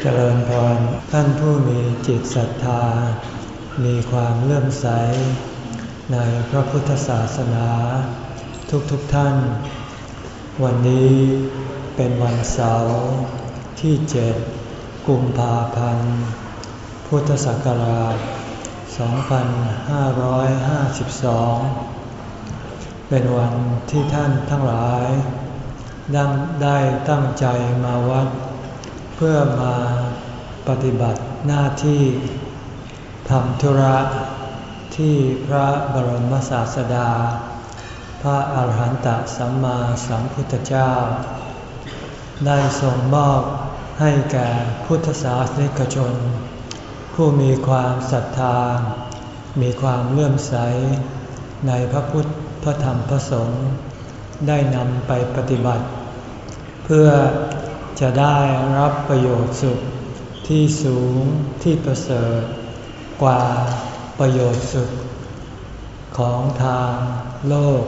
เจริญพรท่านผู้มีจิตศรัทธา มีความเลื่อมใส ในพระพุทธศาสนา ทุกๆทท่าน วันนี้เป็นวันเสาร์ที่เจ็ดกุมภาพันธ์ พุทธศักราช 2552 เป็นวันที่ท่านทั้งหลาย ได้ตั้งใจมาวัด เพื่อมาปฏิบัติหน้าที่ทำธุระที่พระบรมศาสดา พระอาหารหันตสัมมาสัมพุทธเจ้า ได้ทรงมอบให้แก่พุทธศาสนิกชน ผู้มีความศรัทธา มีความเลื่อมใส ในพระพุทธพระธรรมพระสงฆ์ได้นำไปปฏิบัติ เพื่อ จะได้รับประโยชน์สุขที่สูงที่ประเสริฐ กว่าประโยชน์สุข ของทางโลก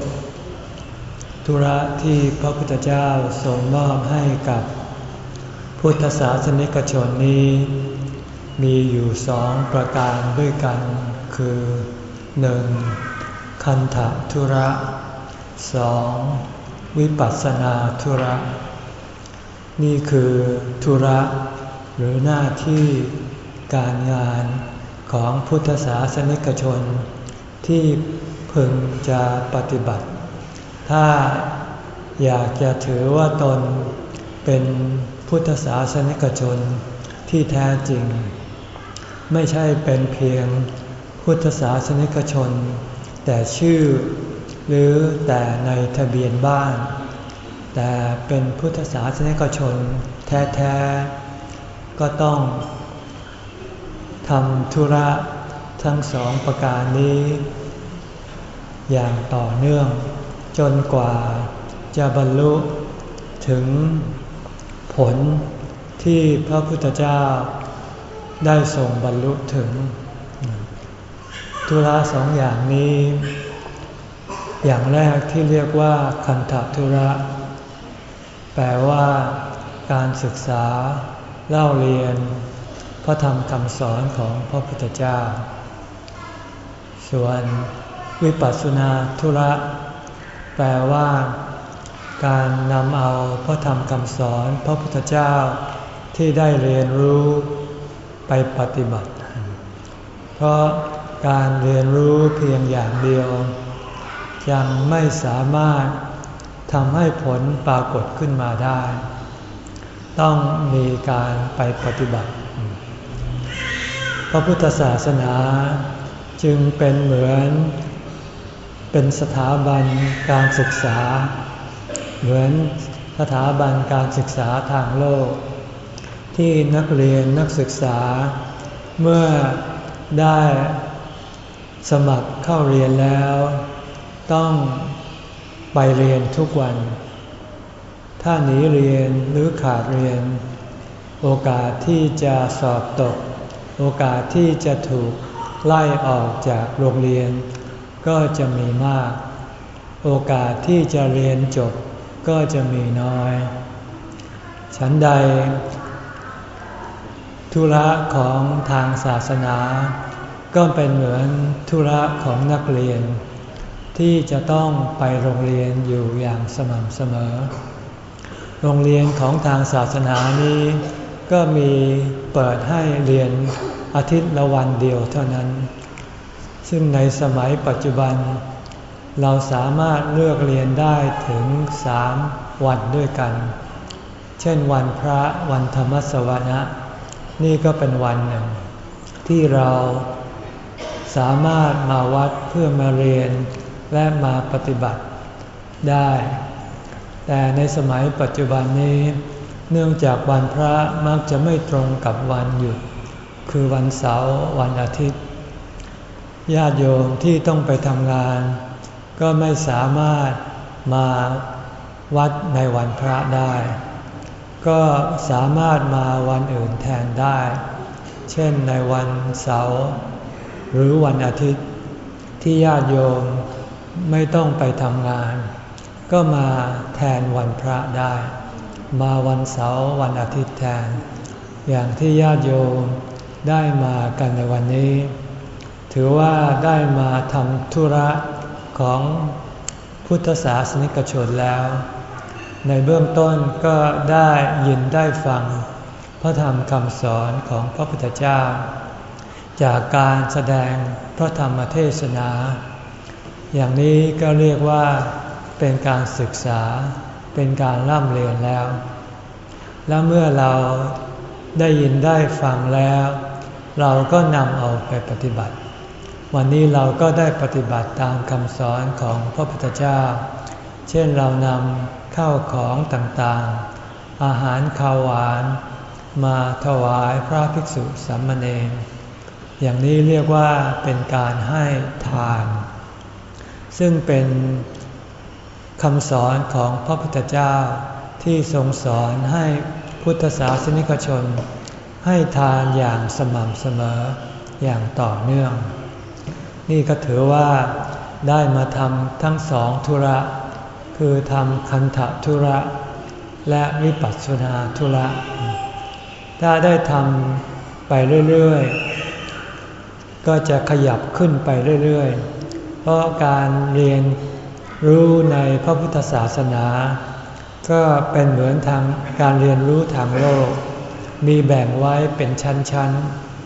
ธุระที่พระพุทธเจ้าทรงมอบให้กับ พุทธศาสนิกชนนี้ มีอยู่สองประการด้วยกัน คือหนึ่งคันธธุระสองวิปัสสนาธุระ นี่คือธุระหรือหน้าที่การงานของพุทธศาสนิกชน ที่พึงจะปฏิบัติ ถ้าอยากจะถือว่าตนเป็นพุทธศาสนิกชนที่แท้จริง ไม่ใช่เป็นเพียงพุทธศาสนิกชน แต่ชื่อหรือแต่ในทะเบียนบ้าน แต่เป็นพุทธศาสนิกชนแท้ๆ ก็ต้องทำธุระทั้งสองประการนี้ อย่างต่อเนื่องจนกว่าจะบรรลุถึงผลที่พระพุทธเจ้าได้ส่งบรรลุถึง ธุระสองอย่างนี้ อย่างแรกที่เรียกว่าคันธธุระ แปลว่า การศึกษา เล่าเรียน พระธรรมคำสอนของพระพุทธเจ้า ส่วนวิปัสสนาธุระ แปลว่า การนำเอาพระธรรมคำสอนพระพุทธเจ้าที่ได้เรียนรู้ไปปฏิบัติ เพราะการเรียนรู้เพียงอย่างเดียว ยังไม่สามารถ ทำให้ผลปรากฏขึ้นมาได้ ต้องมีการไปปฏิบัติ พระพุทธศาสนาจึงเป็นเหมือน เป็นสถาบันการศึกษา เหมือนสถาบันการศึกษาทางโลก ที่นักเรียนนักศึกษา เมื่อได้สมัครเข้าเรียนแล้ว ต้อง ไปเรียนทุกวัน ถ้าหนีเรียนหรือขาดเรียน โอกาสที่จะสอบตก โอกาสที่จะถูกไล่ออกจากโรงเรียน ก็จะมีมาก โอกาสที่จะเรียนจบก็จะมีน้อย ฉันใด ธุระของทางศาสนา ก็เป็นเหมือนธุระของนักเรียน ที่จะต้องไปโรงเรียนอยู่อย่างสม่ำเสมอ โรงเรียนของทางศาสนานี้ ก็มีเปิดให้เรียนอาทิตย์ละวันเดียวเท่านั้น ซึ่งในสมัยปัจจุบัน เราสามารถเลือกเรียนได้ถึงสามวันด้วยกัน เช่นวันพระวันธรรมสวนะ นี่ก็เป็นวันหนึ่ง ที่เราสามารถมาวัดเพื่อมาเรียน และมาปฏิบัติได้ แต่ในสมัยปัจจุบันนี้ เนื่องจากวันพระมักจะไม่ตรงกับวันหยุด คือวันเสาร์วันอาทิตย์ ญาติโยมที่ต้องไปทำงาน ก็ไม่สามารถมาวัดในวันพระได้ ก็สามารถมาวันอื่นแทนได้ เช่นในวันเสาร์หรือวันอาทิตย์ ที่ญาติโยม ไม่ต้องไปทำงาน ก็มาแทนวันพระได้ มาวันเสาร์วันอาทิตย์แทน อย่างที่ญาติโยมได้มากันในวันนี้ ถือว่าได้มาทำธุระของพุทธศาสนิกชนแล้ว ในเบื้องต้นก็ได้ยินได้ฟัง พระธรรมคำสอนของพระพุทธเจ้า จากการแสดงพระธรรมเทศนา อย่างนี้ก็เรียกว่าเป็นการศึกษา เป็นการร่ำเรียนแล้ว และเมื่อเราได้ยินได้ฟังแล้ว เราก็นำเอาไปปฏิบัติ วันนี้เราก็ได้ปฏิบัติตามคำสอนของพระพุทธเจ้า เช่นเรานำข้าวของต่างๆ อาหารข้าวหวาน มาถวายพระภิกษุสามเณรอย่างนี้เรียกว่าเป็นการให้ทาน ซึ่งเป็นคำสอนของพระพุทธเจ้าที่ทรงสอนให้พุทธศาสนิกชน ให้ทานอย่างสม่ำเสมออย่างต่อเนื่อง นี่ก็ถือว่าได้มาทำทั้งสองธุระ คือทำคันธธุระ และวิปัสสนาธุระ ถ้าได้ทำไปเรื่อยๆ ก็จะขยับขึ้นไปเรื่อยๆ เพราะการเรียนรู้ในพระพุทธศาสนา ก็เป็นเหมือนทางการเรียนรู้ทางโลก มีแบ่งไว้เป็นชั้น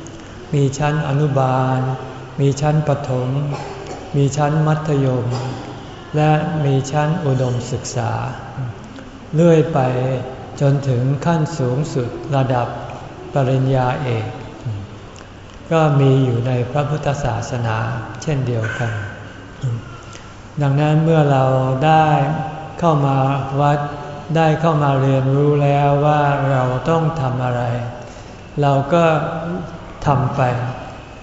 ๆ มีชั้นอนุบาล มีชั้นปฐมมีชั้นมัธยม และมีชั้นอุดมศึกษา เลื่อยไปจนถึงขั้นสูงสุดระดับปริญญาเอก ก็มีอยู่ในพระพุทธศาสนาเช่นเดียวกัน ดังนั้นเมื่อเราได้เข้ามาวัดได้เข้ามาเรียนรู้แล้วว่าเราต้องทำอะไร เราก็ทำไป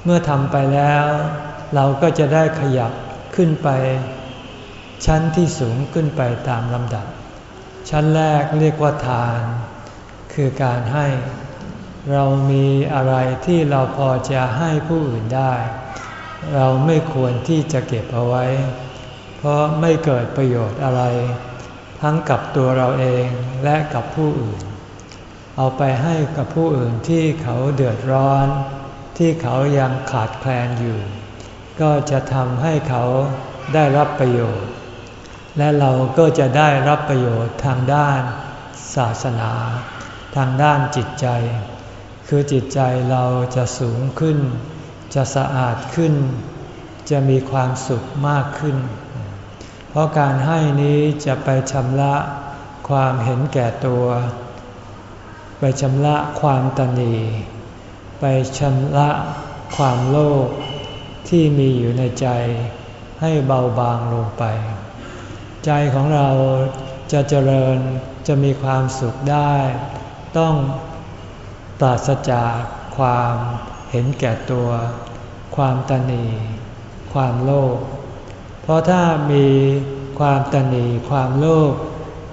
เมื่อทำไปแล้ว เราก็จะได้ขยับขึ้นไป ชั้นที่สูงขึ้นไปตามลำดับ ชั้นแรกเรียกว่าทาน คือการให้ เรามีอะไรที่เราพอจะให้ผู้อื่นได้ เราไม่ควรที่จะเก็บเอาไว้ เพราะไม่เกิดประโยชน์อะไร ทั้งกับตัวเราเองและกับผู้อื่น เอาไปให้กับผู้อื่นที่เขาเดือดร้อน ที่เขายังขาดแคลนอยู่ ก็จะทำให้เขาได้รับประโยชน์ และเราก็จะได้รับประโยชน์ทางด้านศาสนา ทางด้านจิตใจ คือจิตใจเราจะสูงขึ้น จะสะอาดขึ้น จะมีความสุขมากขึ้น เพราะการให้นี้จะไปชำระความเห็นแก่ตัว ไปชำระความตนีไปชำระความโลภที่มีอยู่ในใจให้เบาบางลงไป ใจของเราจะเจริญจะมีความสุขได้ ต้องปราศจากความ เห็นแก่ตัว ความตนี ความโลภ เพราะถ้ามีความตนี ความโลภ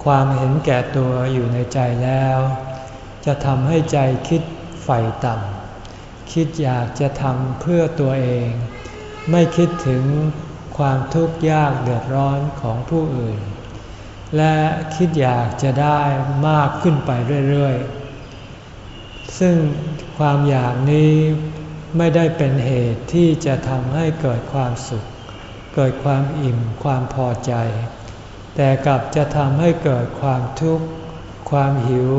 ความเห็นแก่ตัวอยู่ในใจแล้ว จะทำให้ใจคิดใฝ่ต่ำ คิดอยากจะทำเพื่อตัวเอง ไม่คิดถึงความทุกข์ยากเดือดร้อนของผู้อื่น และคิดอยากจะได้มากขึ้นไปเรื่อยๆ ซึ่งความอยากนี้ไม่ได้เป็นเหตุที่จะทำให้เกิดความสุข เกิดความอิ่มความพอใจ แต่กลับจะทำให้เกิดความทุกข์ ความหิว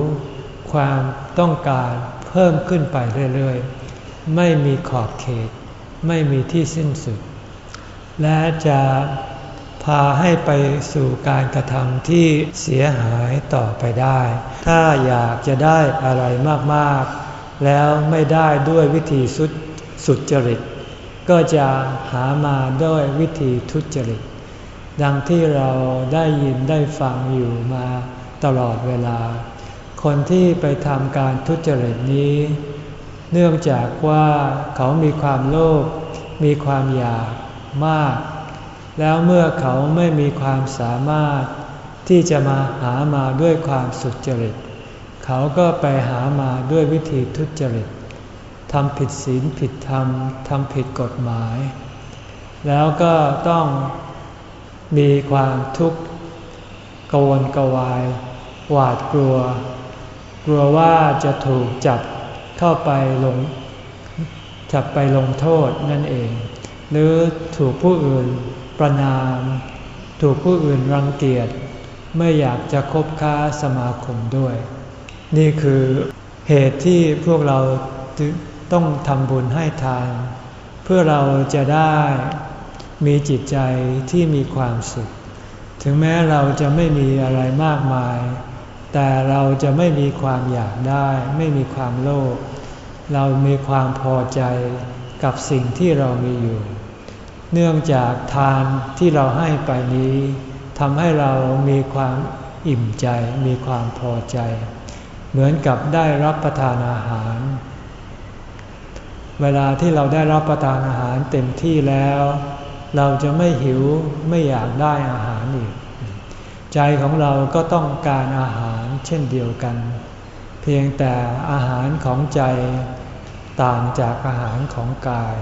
ความต้องการเพิ่มขึ้นไปเรื่อยๆ ไม่มีขอบเขต ไม่มีที่สิ้นสุด และจะ พาให้ไปสู่การกระทำที่เสียหายต่อไปได้ ถ้าอยากจะได้อะไรมากๆ แล้วไม่ได้ด้วยวิธีสุดสุดจริต ก็จะหามาด้วยวิธีทุจริต ดังที่เราได้ยินได้ฟังอยู่มาตลอดเวลา คนที่ไปทำการทุจริตนี้ เนื่องจากว่าเขามีความโลภมีความอยากมาก แล้วเมื่อเขาไม่มีความสามารถที่จะมาหามาด้วยความสุจริต เขาก็ไปหามาด้วยวิธีทุจริตทำผิดศีลผิดธรรมทำผิดกฎหมาย แล้วก็ต้องมีความทุกข์กวนกวาย หวาดกลัว กลัวว่าจะถูกจับเข้าไปลง จับไปลงโทษนั่นเอง หรือถูกผู้อื่น ประนาม ถูกผู้อื่นรังเกียจไม่อยากจะคบค้าสมาคมด้วย นี่คือเหตุที่พวกเราต้องทำบุญให้ทาน เพื่อเราจะได้มีจิตใจที่มีความสุข ถึงแม้เราจะไม่มีอะไรมากมาย แต่เราจะไม่มีความอยากได้ ไม่มีความโลภเรามีความพอใจกับสิ่งที่เรามีอยู่ เนื่องจากทานที่เราให้ไปนี้ทำให้เรามีความอิ่มใจ มีความพอใจ เหมือนกับได้รับประทานอาหาร เวลาที่เราได้รับประทานอาหารเต็มที่แล้ว เราจะไม่หิวไม่อยากได้อาหารอีก ใจของเราก็ต้องการอาหารเช่นเดียวกัน เพียงแต่อาหารของใจต่างจากอาหารของกาย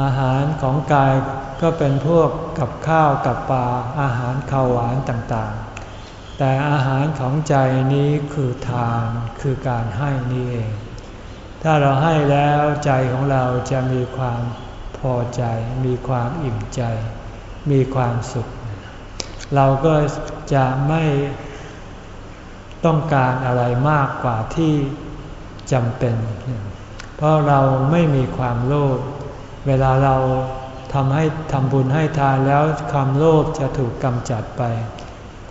อาหารของกายก็เป็นพวกกับข้าวกับปลาอาหารข้าวหวานต่างๆ แต่อาหารของใจนี้คือทานคือการให้นี่เอง ถ้าเราให้แล้วใจของเราจะมีความพอใจ มีความอิ่มใจ มีความสุข เราก็จะไม่ต้องการอะไรมากกว่าที่จำเป็น เพราะเราไม่มีความโลภ เวลาเราทำให้ทำบุญให้ทานแล้วความโลภจะถูกกำจัดไป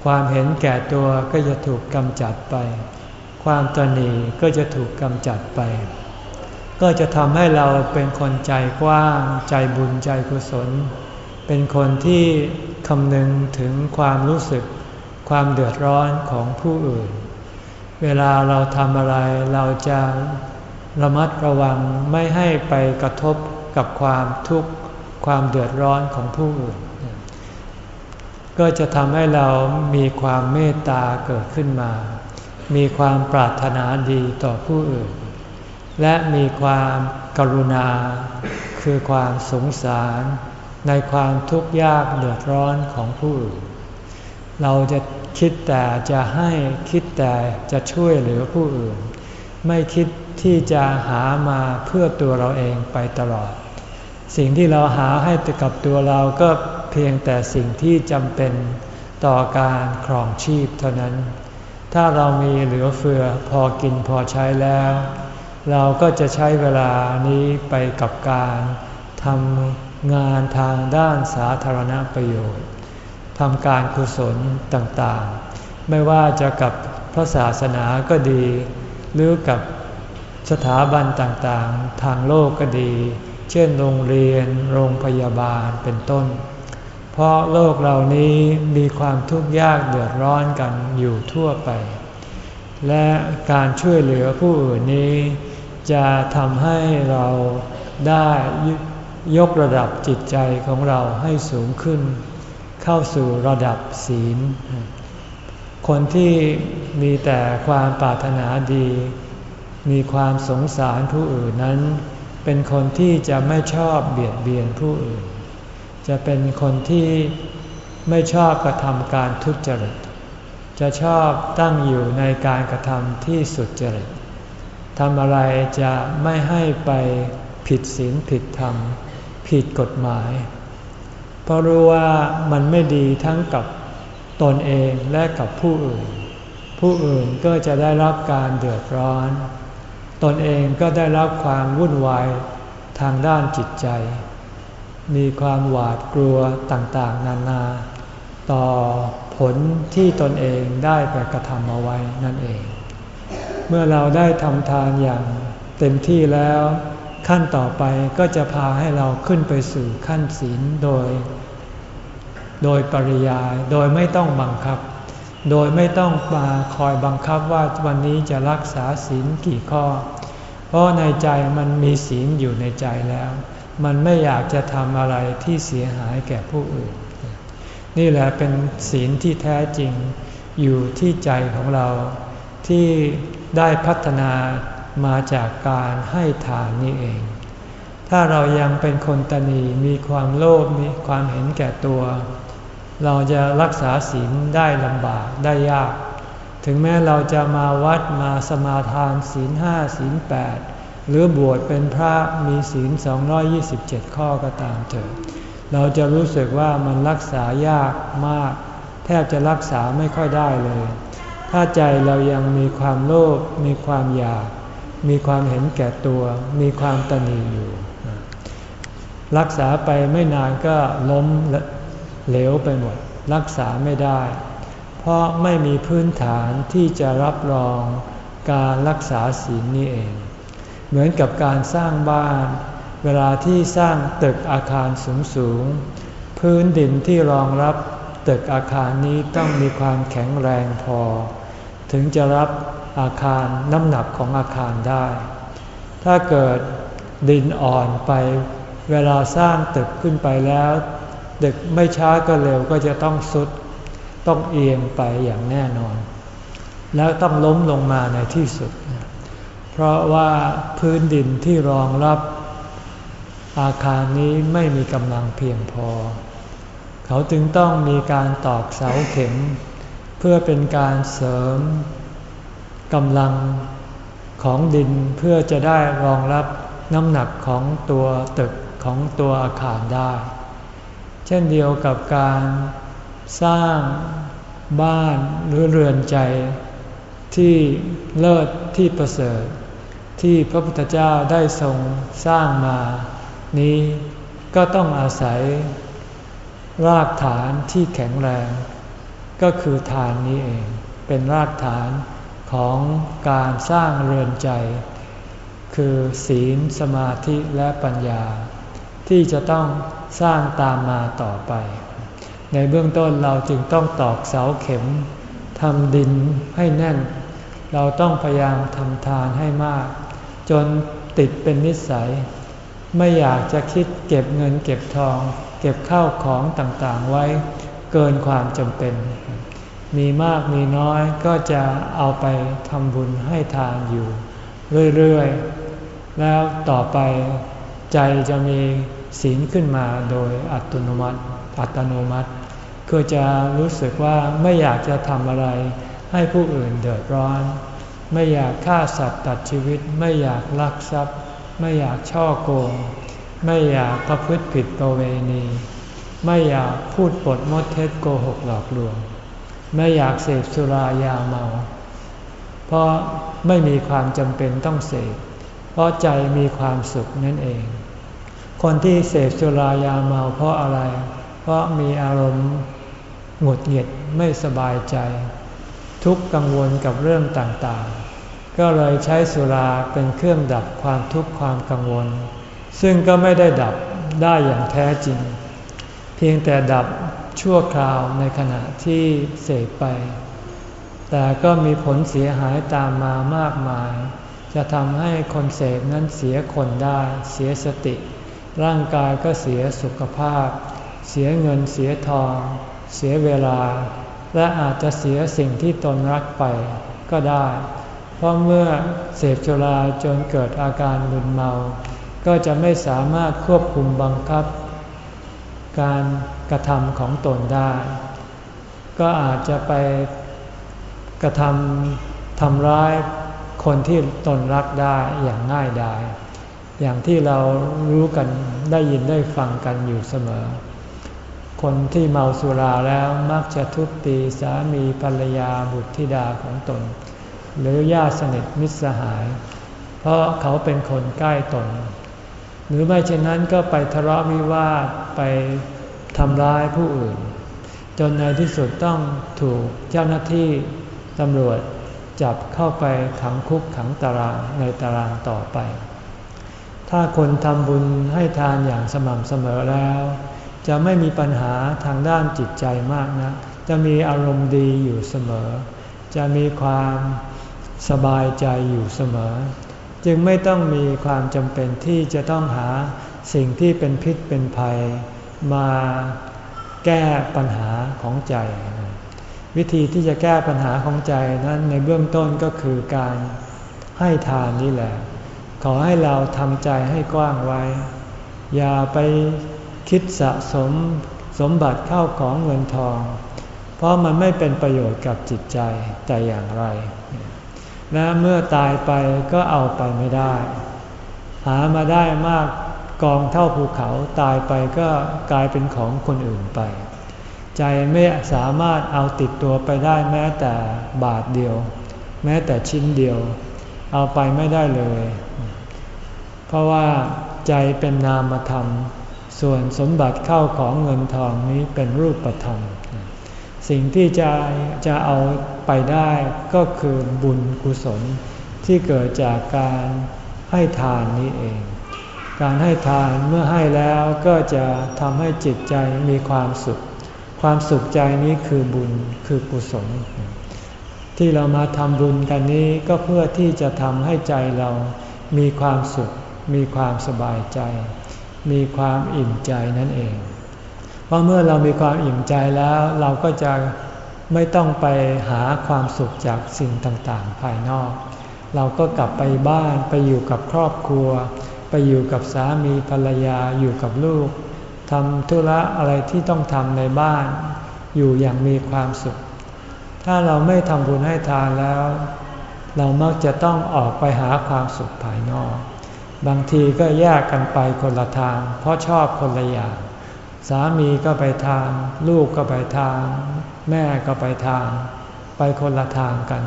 ความเห็นแก่ตัวก็จะถูกกำจัดไป ความตนีก็จะถูกกำจัดไป ก็จะทำให้เราเป็นคนใจกว้าง ใจบุญใจกุศล เป็นคนที่คำนึงถึงความรู้สึก ความเดือดร้อนของผู้อื่น เวลาเราทำอะไรเราจะระมัดระวังไม่ให้ไปกระทบ กับความทุกข์ความเดือดร้อนของผู้อื่น ก็จะทำให้เรามีความเมตตาเกิดขึ้นมา มีความปรารถนาดีต่อผู้อื่น และมีความกรุณา คือความสงสารในความทุกข์ยากเดือดร้อนของผู้อื่น เราจะคิดแต่จะให้คิดแต่จะช่วยเหลือผู้อื่น ไม่คิดที่จะหามาเพื่อตัวเราเองไปตลอด สิ่งที่เราหาให้กับตัวเราก็เพียงแต่สิ่งที่จำเป็นต่อการครองชีพเท่านั้น ถ้าเรามีเหลือเฟือพอกินพอใช้แล้ว เราก็จะใช้เวลานี้ไปกับการทำงานทางด้านสาธารณประโยชน์ทำการกุศลต่างๆ ไม่ว่าจะกับพระศาสนาก็ดี หรือกับสถาบันต่างๆ ทางโลกก็ดี เช่นโรงเรียน โรงพยาบาลเป็นต้น เพราะโลกเหล่านี้มีความทุกข์ยากเดือดร้อนกันอยู่ทั่วไป และการช่วยเหลือผู้อื่นนี้ จะทำให้เราได้ยกระดับจิตใจของเราให้สูงขึ้น เข้าสู่ระดับศีล คนที่มีแต่ความปรารถนาดี มีความสงสารผู้อื่นนั้น เป็นคนที่จะไม่ชอบเบียดเบียนผู้อื่น จะเป็นคนที่ไม่ชอบกระทำการทุจริต จะชอบตั้งอยู่ในการกระทำที่สุจริตทำอะไรจะไม่ให้ไปผิดศีลผิดธรรม ผิดกฎหมาย เพราะรู้ว่ามันไม่ดีทั้งกับตนเองและกับผู้อื่น ผู้อื่นก็จะได้รับการเดือดร้อน ตนเองก็ได้รับความวุ่นวายทางด้านจิตใจ มีความหวาดกลัวต่างๆ นานา ต่อผลที่ตนเองได้ไปกระทำเอาไว้นั่นเอง เมื่อเราได้ทำทานอย่างเต็มที่แล้ว ขั้นต่อไปก็จะพาให้เราขึ้นไปสู่ขั้นศีลโดย โดยปริยายโดยไม่ต้องบังคับ โดยไม่ต้องมาคอยบังคับว่าวันนี้จะรักษาศีลกี่ข้อ เพราะในใจมันมีศีลอยู่ในใจแล้ว มันไม่อยากจะทำอะไรที่เสียหายแก่ผู้อื่น นี่แหละเป็นศีลที่แท้จริงอยู่ที่ใจของเรา ที่ได้พัฒนามาจากการให้ทานนี่เอง ถ้าเรายังเป็นคนตนีมีความโลภมีความเห็นแก่ตัว เราจะรักษาศีลได้ลำบากได้ยาก ถึงแม้เราจะมาวัดมาสมาทานศีลห้าศีลแปดหรือบวชเป็นพระมีศีล 227 ข้อก็ตามเถิดเราจะรู้สึกว่ามันรักษายากมาก แทบจะรักษาไม่ค่อยได้เลย ถ้าใจเรายังมีความโลภมีความอยาก มีความเห็นแก่ตัว มีความตนีอยู่ รักษาไปไม่นานก็ล้ม เหลวไปหมด รักษาไม่ได้ เพราะไม่มีพื้นฐานที่จะรับรองการรักษาศีลนี้เอง เหมือนกับการสร้างบ้าน เวลาที่สร้างตึกอาคารสูงสูงพื้นดินที่รองรับตึกอาคารนี้ต้องมีความแข็งแรงพอ ถึงจะรับอาคารน้ำหนักของอาคารได้ ถ้าเกิดดินอ่อนไป เวลาสร้างตึกขึ้นไปแล้ว ตึกไม่ช้าก็เร็วก็จะต้องสุด ต้องเอียงไปอย่างแน่นอน แล้วต้องล้มลงมาในที่สุด เพราะว่าพื้นดินที่รองรับอาคารนี้ไม่มีกำลังเพียงพอ เขาจึงต้องมีการตอกเสาเข็ม เพื่อเป็นการเสริมกำลังของดินเพื่อจะได้รองรับน้ำหนักของตัวตึกของตัวอาคารได้ เช่นเดียวกับการสร้างบ้านหรือเรือนใจที่เลิศที่ประเสริฐ ที่พระพุทธเจ้าได้ทรงสร้างมา นี้ก็ต้องอาศัย รากฐานที่แข็งแรง ก็คือทานนี้เอง เป็นรากฐานของการสร้างเรือนใจ คือศีลสมาธิและปัญญา ที่จะต้องสร้างตามมาต่อไป ในเบื้องต้นเราจึงต้องตอกเสาเข็มทำดินให้แน่น เราต้องพยายามทำทานให้มาก จนติดเป็นนิสัย ไม่อยากจะคิดเก็บเงินเก็บทอง เก็บข้าวของต่างๆไว้ เกินความจำเป็น มีมากมีน้อยก็จะเอาไปทำบุญให้ทานอยู่ เรื่อยๆ แล้วต่อไปใจจะมี ศีลขึ้นมาโดยอัตโนมัติ อัตโนมัติก็จะรู้สึกว่าไม่อยากจะทำอะไร ให้ผู้อื่นเดือดร้อน ไม่อยากฆ่าสัตว์ตัดชีวิต ไม่อยากลักทรัพย์ ไม่อยากช่อโกง ไม่อยากประพฤติผิดประเวณี ไม่อยากพูดปดมดเท็จโกหกหลอกลวง ไม่อยากเสพสุรายาเมา เพราะไม่มีความจำเป็นต้องเสพเพราะใจมีความสุขนั่นเอง คนที่เสพสุรายาเมาเพราะอะไร เพราะมีอารมณ์หงุดหงิดไม่สบายใจ ทุกกังวลกับเรื่องต่างๆ ก็เลยใช้สุราเป็นเครื่องดับความทุกข์ความกังวล ซึ่งก็ไม่ได้ดับได้อย่างแท้จริง เพียงแต่ดับชั่วคราวในขณะที่เสพไป แต่ก็มีผลเสียหายตามมามากมาย จะทำให้คนเสพนั้นเสียคนได้เสียสติ ร่างกายก็เสียสุขภาพ เสียเงินเสียทอง เสียเวลา และอาจจะเสียสิ่งที่ตนรักไปก็ได้ เพราะเมื่อเสพจุราจนเกิดอาการมึนเมา ก็จะไม่สามารถควบคุมบังคับ การกระทำของตนได้ ก็อาจจะไปกระทำทำร้ายคนที่ตนรักได้อย่างง่ายดาย อย่างที่เรารู้กันได้ยินได้ฟังกันอยู่เสมอ คนที่เมาสุราแล้วมักจะทุบตีสามีภรรยาบุตรธิดาของตน หรือญาติสนิทมิตรสหาย เพราะเขาเป็นคนใกล้ตน หรือไม่เช่นนั้นก็ไปทะเลาะวิวาทไปทำร้ายผู้อื่น จนในที่สุดต้องถูกเจ้าหน้าที่ตำรวจจับเข้าไปขังคุกขังตารางในตารางต่อไป ถ้าคนทำบุญให้ทานอย่างสม่ำเสมอแล้ว จะไม่มีปัญหาทางด้านจิตใจมากนะ จะมีอารมณ์ดีอยู่เสมอ จะมีความสบายใจอยู่เสมอ จึงไม่ต้องมีความจำเป็นที่จะต้องหาสิ่งที่เป็นพิษเป็นภัย มาแก้ปัญหาของใจ วิธีที่จะแก้ปัญหาของใจนั้นในเบื้องต้นก็คือการให้ทานนี่แหละ ขอให้เราทำใจให้กว้างไว้ อย่าไปคิดสะสมสมบัติเข้าของเงินทอง เพราะมันไม่เป็นประโยชน์กับจิตใจแต่อย่างไร และเมื่อตายไปก็เอาไปไม่ได้ หามาได้มากกองเท่าภูเขาตายไปก็กลายเป็นของคนอื่นไป ใจไม่สามารถเอาติดตัวไปได้แม้แต่บาทเดียว แม้แต่ชิ้นเดียว เอาไปไม่ได้เลย เพราะว่าใจเป็นนามธรรม ส่วนสมบัติเข้าของเงินทองนี้เป็นรูปธรรม สิ่งที่จะจะเอาไปได้ก็คือบุญกุศลที่เกิดจากการให้ทานนี้เอง การให้ทานเมื่อให้แล้วก็จะทำให้จิตใจมีความสุข ความสุขใจนี้คือบุญคือกุศล ที่เรามาทำบุญกันนี้ก็เพื่อที่จะทำให้ใจเรามีความสุข มีความสบายใจ มีความอิ่มใจนั่นเอง เพราะเมื่อเรามีความอิ่มใจแล้วเราก็จะไม่ต้องไปหาความสุขจากสิ่งต่างๆ ภายนอก เราก็กลับไปบ้านไปอยู่กับครอบครัว ไปอยู่กับสามีภรรยาอยู่กับลูกทำธุระอะไรที่ต้องทำในบ้าน อยู่อย่างมีความสุข ถ้าเราไม่ทำบุญให้ทานแล้ว เรามักจะต้องออกไปหาความสุขภายนอก บางทีก็แยกกันไปคนละทาง เพราะชอบคนละอย่าง สามีก็ไปทาง ลูกก็ไปทาง แม่ก็ไปทาง ไปคนละทางกัน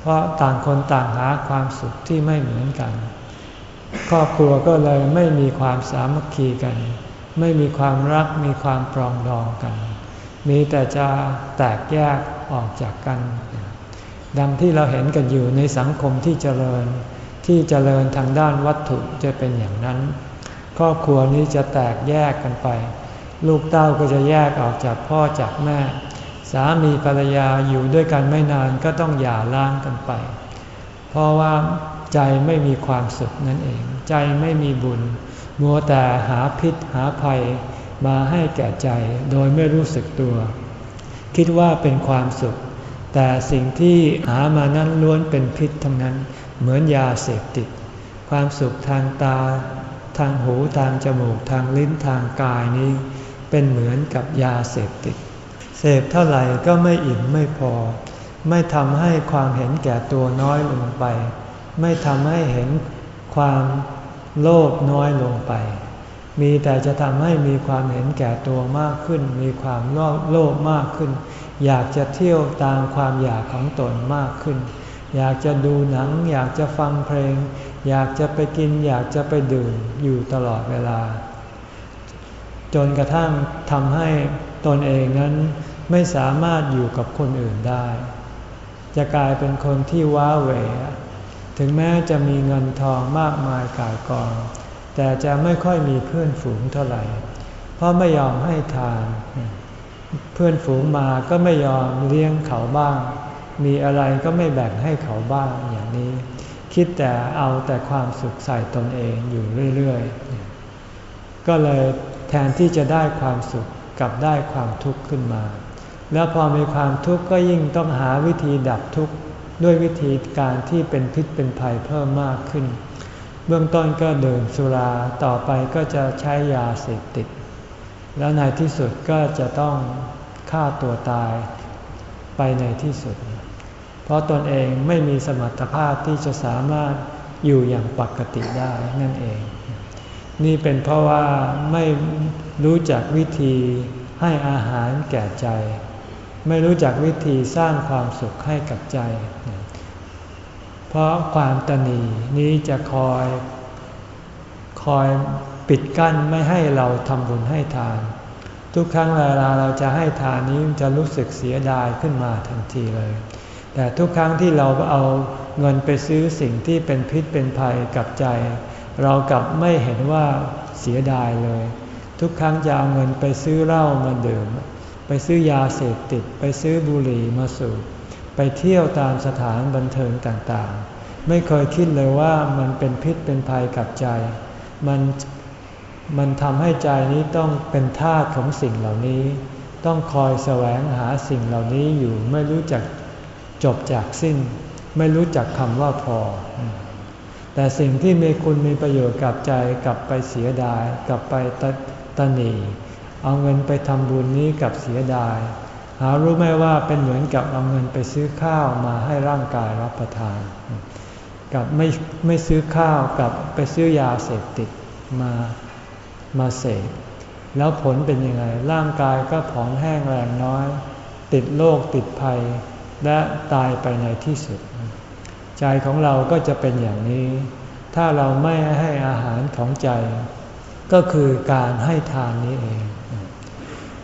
เพราะต่างคนต่างหาความสุขที่ไม่เหมือนกัน ครอบครัวก็เลยไม่มีความสามัคคีกัน ไม่มีความรักมีความปรองดองกัน มีแต่จะแตกแยกออกจากกัน ดังที่เราเห็นกันอยู่ในสังคมที่เจริญ ที่เจริญทางด้านวัตถุจะเป็นอย่างนั้น ครอบครัวนี้จะแตกแยกกันไป ลูกเต้าก็จะแยกออกจากพ่อจากแม่ สามีภรรยาอยู่ด้วยกันไม่นานก็ต้องหย่าร้างกันไป เพราะว่าใจไม่มีความสุขนั่นเอง ใจไม่มีบุญ มัวแต่หาพิษหาภัยมาให้แก่ใจโดยไม่รู้สึกตัว คิดว่าเป็นความสุข แต่สิ่งที่หามานั้นล้วนเป็นพิษทั้งนั้น เหมือนยาเสพติด ความสุขทางตา ทางหูทางจมูกทางลิ้นทางกายนี้ เป็นเหมือนกับยาเสพติด เสพเท่าไหร่ก็ไม่อิ่มไม่พอ ไม่ทำให้ความเห็นแก่ตัวน้อยลงไป ไม่ทำให้เห็นความโลภน้อยลงไป มีแต่จะทำให้มีความเห็นแก่ตัวมากขึ้น มีความโลภมากขึ้น อยากจะเที่ยวตามความอยากของตนมากขึ้น อยากจะดูหนัง อยากจะฟังเพลง อยากจะไปกิน อยากจะไปดื่มอยู่ตลอดเวลา จนกระทั่งทำให้ตนเองนั้นไม่สามารถอยู่กับคนอื่นได้ จะกลายเป็นคนที่ว้าเหวถึงแม้จะมีเงินทองมากมายกายกอง แต่จะไม่ค่อยมีเพื่อนฝูงเท่าไหร่ เพราะไม่ยอมให้ทาน เพื่อนฝูงมาก็ไม่ยอมเลี้ยงเขาบ้าง มีอะไรก็ไม่แบ่งให้เขาบ้างอย่างนี้ คิดแต่เอาแต่ความสุขใส่ตนเองอยู่เรื่อยๆ ก็เลยแทนที่จะได้ความสุขกลับได้ความทุกข์ขึ้นมา แล้วพอมีความทุกข์ก็ยิ่งต้องหาวิธีดับทุกข์ด้วยวิธีการที่เป็นพิษเป็นภัยเพิ่มมากขึ้น เบื้องต้นก็ดื่มสุราต่อไปก็จะใช้ยาเสพติด แล้วในที่สุดก็จะต้องฆ่าตัวตายไปในที่สุด เพราะตนเองไม่มีสมรรถภาพที่จะสามารถอยู่อย่างปกติได้นั่นเอง นี่เป็นเพราะว่าไม่รู้จักวิธีให้อาหารแก่ใจ ไม่รู้จักวิธีสร้างความสุขให้กับใจ เพราะความตนีนี้จะคอยคอยปิดกั้นไม่ให้เราทำบุญให้ทาน ทุกครั้งเวลาเราจะให้ทานนี้จะรู้สึกเสียดายขึ้นมาทันทีเลย แต่ทุกครั้งที่เราเอาเงินไปซื้อสิ่งที่เป็นพิษเป็นภัยกับใจ เรากลับไม่เห็นว่าเสียดายเลย ทุกครั้งจะเอาเงินไปซื้อเหล้ามาดื่ม ไปซื้อยาเสพติด ไปซื้อบุหรี่มาสูบไปเที่ยวตามสถานบันเทิงต่างๆ ไม่เคยคิดเลยว่ามันเป็นพิษเป็นภัยกับใจ มันมันทำให้ใจนี้ต้องเป็นทาสของสิ่งเหล่านี้ ต้องคอยแสวงหาสิ่งเหล่านี้อยู่ไม่รู้จัก จบจากสิ้น ไม่รู้จักคำว่าพอ แต่สิ่งที่มีคุณมีประโยชน์กับใจกลับไปเสียดาย กลับไปตตนีเอาเงินไปทำบุญนี้กับเสียดาย หารู้ไหมว่าเป็นเหมือนกับเอาเงินไปซื้อข้าวมาให้ร่างกายรับประทาน กับไม่ไม่ซื้อข้าวกับไปซื้อยาเสพติดมามาเสพแล้วผลเป็นยังไง ร่างกายก็ผอมแห้งแรงน้อย ติดโรคติดภัย และตายไปในที่สุด ใจของเราก็จะเป็นอย่างนี้ ถ้าเราไม่ให้อาหารของใจ ก็คือการให้ทานนี้เอง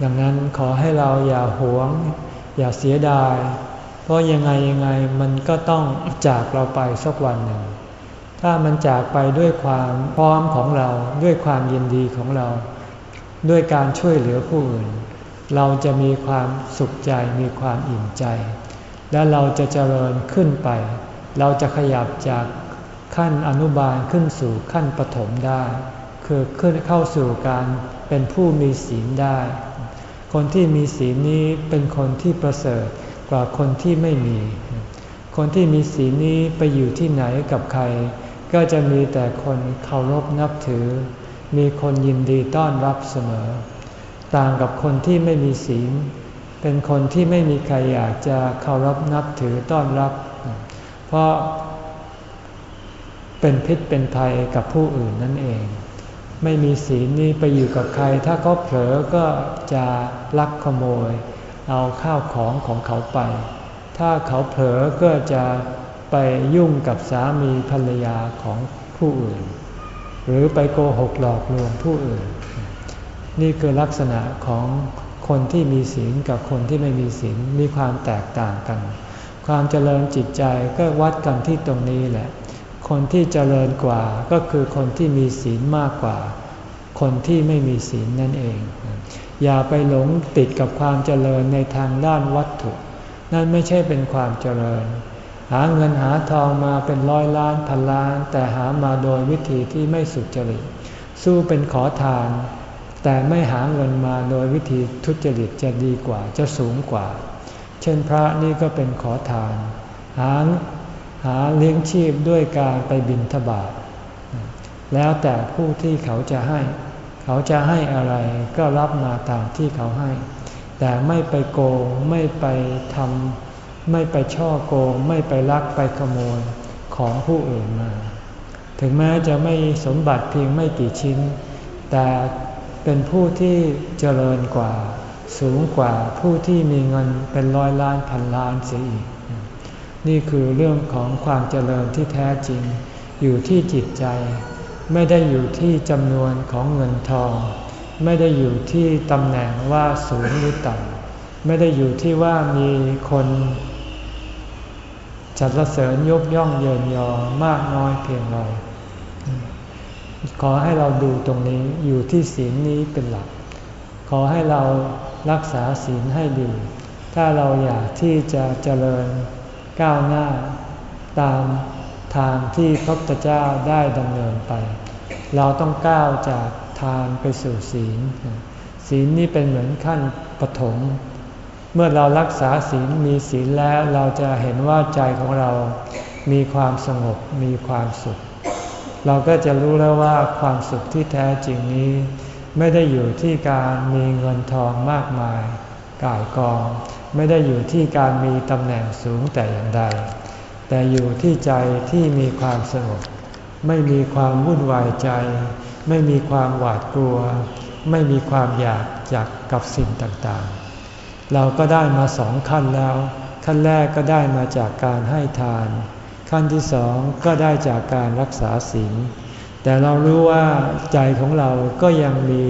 ดังนั้นขอให้เราอย่าหวง อย่าเสียดาย เพราะยังไงยังไงมันก็ต้องจากเราไปสักวันหนึ่ง ถ้ามันจากไปด้วยความพร้อมของเราด้วยความยินดีของเรา ด้วยการช่วยเหลือผู้อื่น เราจะมีความสุขใจมีความอิ่มใจ และเราจะเจริญขึ้นไป เราจะขยับจากขั้นอนุบาลขึ้นสู่ขั้นปฐมได้ คือขึ้นเข้าสู่การเป็นผู้มีศีลได้ คนที่มีศีลนี้เป็นคนที่ประเสริฐกว่าคนที่ไม่มี คนที่มีศีลนี้ไปอยู่ที่ไหนกับใคร ก็จะมีแต่คนเคารพนับถือ มีคนยินดีต้อนรับเสมอ ต่างกับคนที่ไม่มีศีล เป็นคนที่ไม่มีใครอยากจะเคารพนับถือต้อนรับ เพราะเป็นพิษเป็นภัยกับผู้อื่นนั่นเอง ไม่มีศีลนี่ไปอยู่กับใคร ถ้าเขาเผลอก็จะลักขโมย เอาข้าวของของเขาไป ถ้าเขาเผลอก็จะไปยุ่งกับสามีภรรยาของผู้อื่น หรือไปโกหกหลอกลวงผู้อื่น นี่คือลักษณะของ คนที่มีศีลกับคนที่ไม่มีศีลมีความแตกต่างกัน ความเจริญจิตใจก็วัดกันที่ตรงนี้แหละ คนที่เจริญกว่าก็คือคนที่มีศีลมากกว่า คนที่ไม่มีศีลนั่นเอง อย่าไปหลงติดกับความเจริญในทางด้านวัตถุ นั่นไม่ใช่เป็นความเจริญ หาเงินหาทองมาเป็นร้อยล้านพันล้าน แต่หามาโดยวิธีที่ไม่สุจริตสู้เป็นขอทาน แต่ไม่หาเงินมาโดยวิธีทุจริตจะดีกว่าจะสูงกว่า เช่นพระนี่ก็เป็นขอทาน หาหาเลี้ยงชีพด้วยการไปบินทบาทแล้วแต่ผู้ที่เขาจะให้ เขาจะให้อะไรก็รับมาตามที่เขาให้ แต่ไม่ไปโกงไม่ไปทำไม่ไปช่อโกง ไม่ไปลักไปขโมยของผู้อื่นมา ถึงแม้จะไม่สมบัติเพียงไม่กี่ชิ้น แต่ เป็นผู้ที่เจริญกว่า สูงกว่าผู้ที่มีเงินเป็นร้อยล้านพันล้านเสียอีก นี่คือเรื่องของความเจริญที่แท้จริง อยู่ที่จิตใจ ไม่ได้อยู่ที่จำนวนของเงินทอง ไม่ได้อยู่ที่ตำแหน่งว่าสูงหรือต่ำไม่ได้อยู่ที่ว่ามีคนสรรเสริญยกย่องเยินยอมากน้อยเพียงไร ขอให้เราดูตรงนี้อยู่ที่ศีลนี้เป็นหลัก ขอให้เรารักษาศีลให้ดี ถ้าเราอยากที่จะเจริญก้าวหน้า ตามทางที่พระพุทธเจ้าได้ดำเนินไป เราต้องก้าวจากทานไปสู่ศีล ศีลนี้เป็นเหมือนขั้นปฐมเมื่อเรารักษาศีลมีศีลแล้วเราจะเห็นว่าใจของเรามีความสงบมีความสุข เราก็จะรู้แล้วว่าความสุขที่แท้จริงนี้ ไม่ได้อยู่ที่การมีเงินทองมากมายก่ายกอง ไม่ได้อยู่ที่การมีตำแหน่งสูงแต่อย่างใด แต่อยู่ที่ใจที่มีความสงบไม่มีความวุ่นวายใจ ไม่มีความหวาดกลัว ไม่มีความอยากจากกับสิ่งต่างๆ เราก็ได้มาสองขั้นแล้ว ขั้นแรกก็ได้มาจากการให้ทาน ขั้นที่สองก็ได้จากการรักษาศีล แต่เรารู้ว่าใจของเราก็ยังมี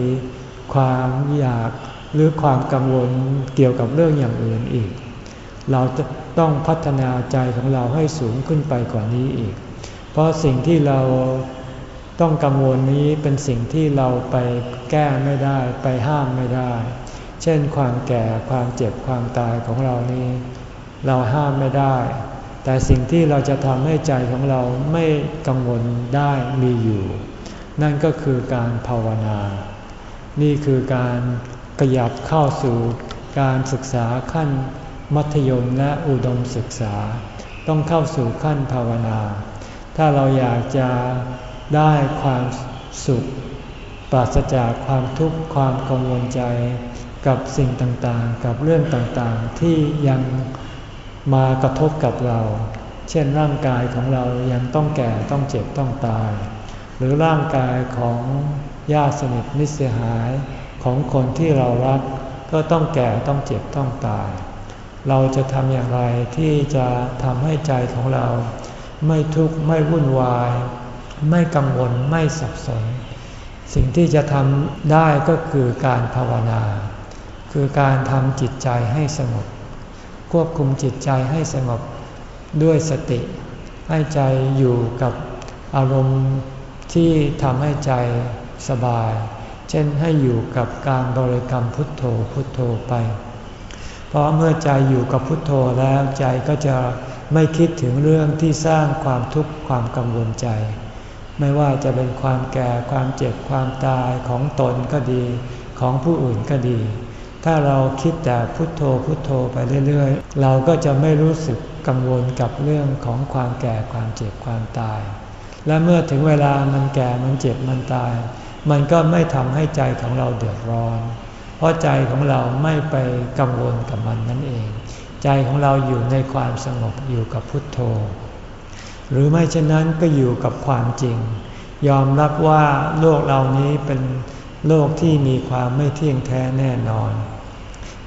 ความอยากหรือความกังวลเกี่ยวกับเรื่องอย่างอื่นอีก เราจะต้องพัฒนาใจของเราให้สูงขึ้นไปกว่านี้อีก เพราะสิ่งที่เราต้องกังวลนี้เป็นสิ่งที่เราไปแก้ไม่ได้ไปห้ามไม่ได้ เช่นความแก่ความเจ็บความตายของเรานี้ เราห้ามไม่ได้ แต่สิ่งที่เราจะทำให้ใจของเราไม่กังวลได้มีอยู่ นั่นก็คือการภาวนา นี่คือการขยับเข้าสู่การศึกษาขั้นมัธยมและอุดมศึกษา ต้องเข้าสู่ขั้นภาวนา ถ้าเราอยากจะได้ความสุข ปราศจากความทุกข์ความกังวลใจกับสิ่งต่างๆ กับเรื่องต่างๆที่ยัง มากระทบกับเรา เช่นร่างกายของเรายังต้องแก่ต้องเจ็บต้องตาย หรือร่างกายของญาติสนิทมิตรเสียหายของคนที่เรารักก็ต้องแก่ต้องเจ็บต้องตาย เราจะทำอย่างไรที่จะทำให้ใจของเรา ไม่ทุกข์ไม่วุ่นวาย ไม่กังวลไม่สับสน สิ่งที่จะทำได้ก็คือการภาวนา คือการทำจิตใจให้สงบ ควบคุมจิตใจให้สงบด้วยสติ ให้ใจอยู่กับอารมณ์ที่ทำให้ใจสบาย เช่นให้อยู่กับการบริกรรมพุทโธพุทโธไป เพราะเมื่อใจอยู่กับพุทโธแล้วใจก็จะไม่คิดถึงเรื่องที่สร้างความทุกข์ความกังวลใจ ไม่ว่าจะเป็นความแก่ความเจ็บความตายของตนก็ดี ของผู้อื่นก็ดี ถ้าเราคิดแต่พุโทโธพุโทโธไปเรื่อยๆ เราก็จะไม่รู้สึกกังวลกับเรื่องของความแก่ความเจ็บความตาย และเมื่อถึงเวลามันแก่มันเจ็บมันตาย มันก็ไม่ทำให้ใจของเราเดือดร้อน เพราะใจของเราไม่ไปกังวลกับมันนั่นเอง ใจของเราอยู่ในความสงบอยู่กับพุทโธ หรือไม่เช่นนั้นก็อยู่กับความจริง ยอมรับว่าโลกเหล่านี้เป็น โลกที่มีความไม่เที่ยงแท้แน่นอน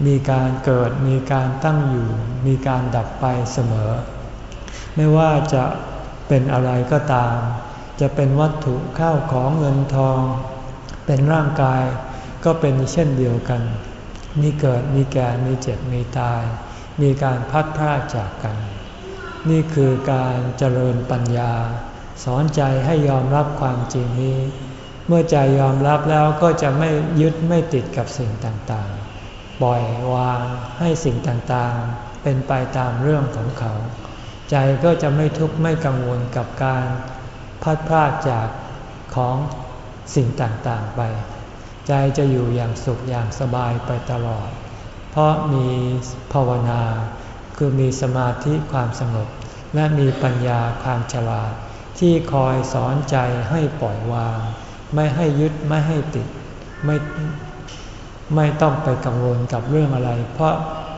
มีการเกิดมีการตั้งอยู่ มีการดับไปเสมอ ไม่ว่าจะเป็นอะไรก็ตาม จะเป็นวัตถุข้าวของเงินทอง เป็นร่างกายก็เป็นเช่นเดียวกัน มีเกิดมีแก่มีเจ็บมีตาย มีการพัดพรากจากกัน นี่คือการเจริญปัญญา สอนใจให้ยอมรับความจริงนี้ เมื่อใจยอมรับแล้วก็จะไม่ยึดไม่ติดกับสิ่งต่างๆ ปล่อยวางให้สิ่งต่างๆ เป็นไปตามเรื่องของเขา ใจก็จะไม่ทุกข์ไม่กังวลกับการพัดพลาดจากของสิ่งต่างๆไป ใจจะอยู่อย่างสุขอย่างสบายไปตลอด เพราะมีภาวนา คือมีสมาธิความสงบ และมีปัญญาความฉลาด ที่คอยสอนใจให้ปล่อยวาง ไม่ให้ยึดไม่ให้ติด ไม่ไม่ต้องไปกังวลกับเรื่องอะไร เพราะ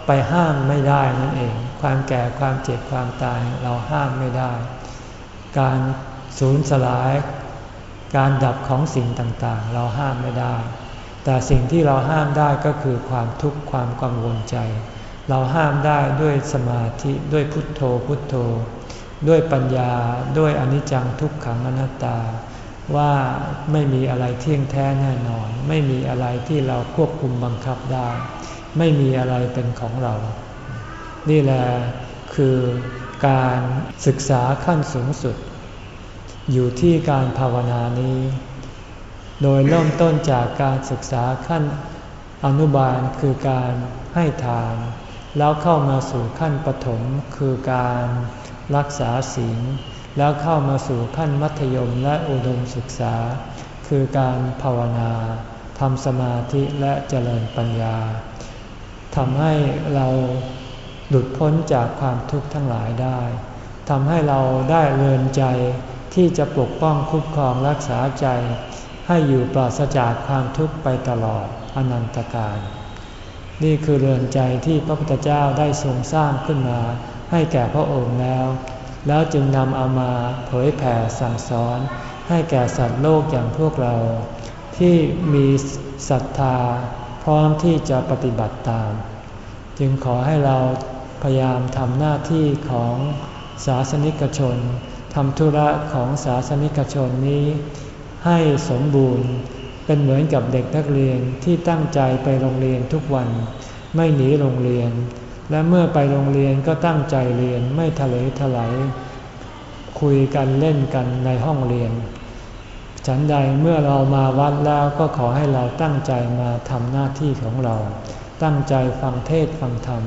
ไปห้ามไม่ได้นั่นเอง ความแก่ความเจ็บความตายเราห้ามไม่ได้ การสูญสลาย การดับของสิ่งต่างๆ เราห้ามไม่ได้ แต่สิ่งที่เราห้ามได้ก็คือความทุกข์ความกังวลใจ เราห้ามได้ด้วยสมาธิด้วยพุทโธพุทโธ ด้วยปัญญาด้วยอนิจจังทุกขังอนัตตา ว่าไม่มีอะไรเที่ยงแท้แน่นอน ไม่มีอะไรที่เราควบคุมบังคับได้ ไม่มีอะไรเป็นของเรา นี่แหละคือการศึกษาขั้นสูงสุด อยู่ที่การภาวนานี้ โดยเริ่มต้นจากการศึกษาขั้นอนุบาลคือการให้ทาน แล้วเข้ามาสู่ขั้นปฐมคือการรักษาศีล แล้วเข้ามาสู่ขั้นมัธยมและอุดมศึกษา คือการภาวนาทำสมาธิและเจริญปัญญาทำให้เราหลุดพ้นจากความทุกข์ทั้งหลายได้ทำให้เราได้เรือนใจที่จะปกป้องคุ้มครองรักษาใจ ให้อยู่ปราศจากความทุกข์ไปตลอดอนันตการ นี่คือเรือนใจที่พระพุทธเจ้าได้ทรงสร้างขึ้นมาให้แก่พระองค์แล้ว แล้วจึงนำเอามาเผยแผ่สั่งสอนให้แก่สัตว์โลกอย่างพวกเรา ที่มีศรัทธาพร้อมที่จะปฏิบัติตาม จึงขอให้เราพยายามทำหน้าที่ของศาสนิกชนทำธุระของศาสนิกชนนี้ ให้สมบูรณ์เป็นเหมือนกับเด็กนักเรียนที่ตั้งใจไปโรงเรียนทุกวัน ไม่หนีโรงเรียน และเมื่อไปโรงเรียนก็ตั้งใจเรียนไม่ทะเลทลายคุยกันเล่นกันในห้องเรียน ฉันใดเมื่อเรามาวัดแล้วก็ขอให้เราตั้งใจมาทำหน้าที่ของเรา ตั้งใจฟังเทศฟังธรรม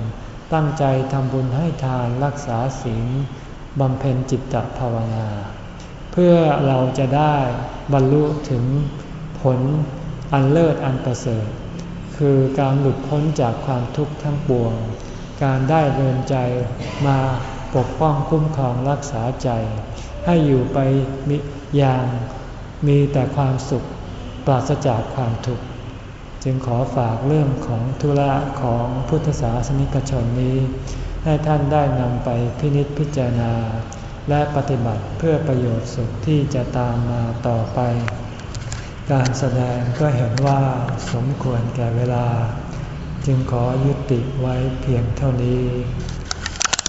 ตั้งใจทำบุญให้ทานรักษาศีลบำเพ็ญจิตตภาวนา เพื่อเราจะได้บรรลุถึงผลอันเลิศอันประเสริฐ คือการหลุดพ้นจากความทุกข์ทั้งปวง การได้เดินใจมาปกป้องคุ้มครองรักษาใจ ให้อยู่ไปอย่างมีแต่ความสุขปราศจากความทุกข์จึงขอฝากเรื่องของธุระของพุทธศาสนิกชนนี้ ให้ท่านได้นำไปพินิจพิจารณา และปฏิบัติเพื่อประโยชน์สุขที่จะตามมาต่อไป การแสดงก็เห็นว่าสมควรแก่เวลา จึงขอยุ ติไว้เพียงเท่านี้